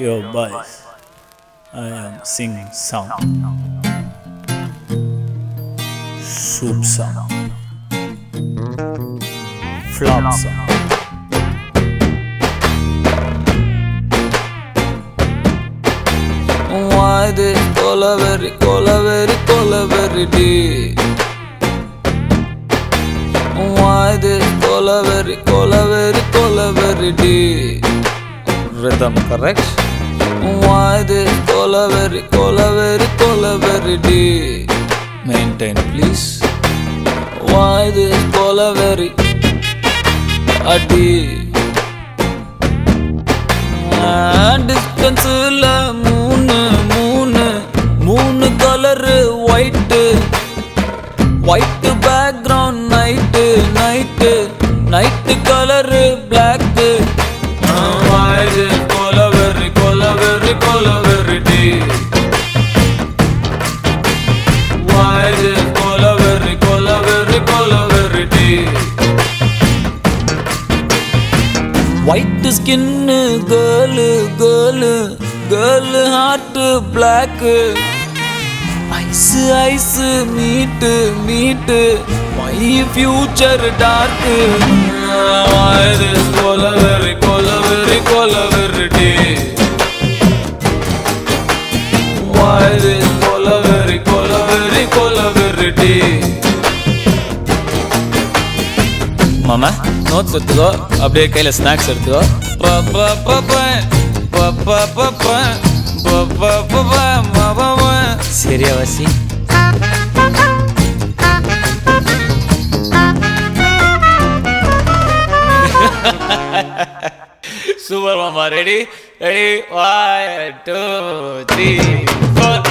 your voice. I am singing song. Soup song. Flop song. Why cola collavery, collavery, collavery day? Why cola collavery, collavery, collavery day? Rhythm correct? உமாது கொலவெறி கொலவெறி கொலவெறி டி. Maintain please வாயுது கொலவெறி அடி. டிஸ்டன்ஸில் மூணு மூணு மூணு colour white white background night night night colour black skin girl girl girl heart black eyes eyes meet meet my future dark கொலவெறி கொலவெறி கொலவெறி டி. வாய்து கொலவெறி கொலவெறி கொலவெறி மாமா? நோட்ஸ் எடுத்துக்கோ அப்படியே கையில் ஸ்நாக்ஸ் எடுத்துக்கோ சரியா வாசி சூப்பர் மாமா ready ready one two three four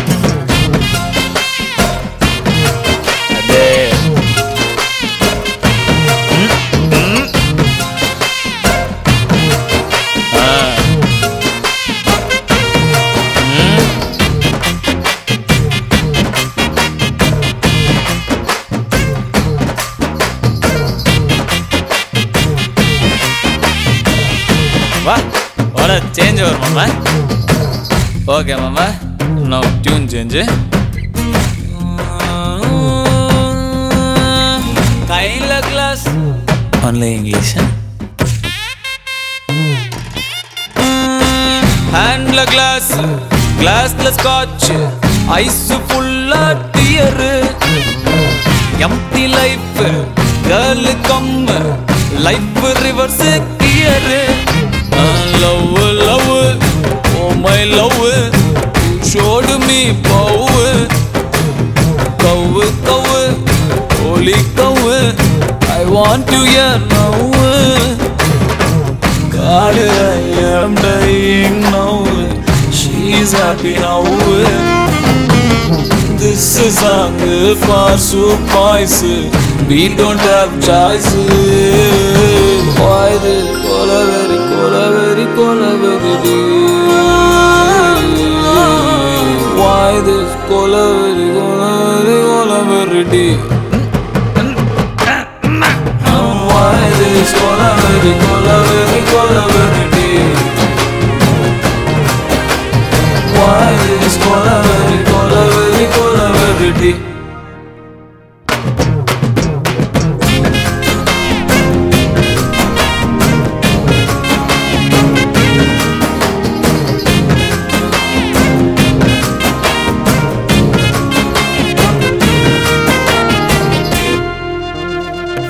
change வரும் மாமா ஓகே மாமா நோ டியூன் சேஞ்சு கையில் கிளாஸ் ஒன்லி இங்கிலீஷ் ஹேண்ட்ல கிளாஸ் கிளாஸ்ல ஸ்காட்ச் ஐஸ் ஃபுல்லா dear empty life girl come life reverse gear love love oh my love showed me பவு கவு கவு holy கவு i want to hear now God, I am dying now. She's happy now. This is song for soup. We don't have choice. Why this Security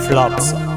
flops.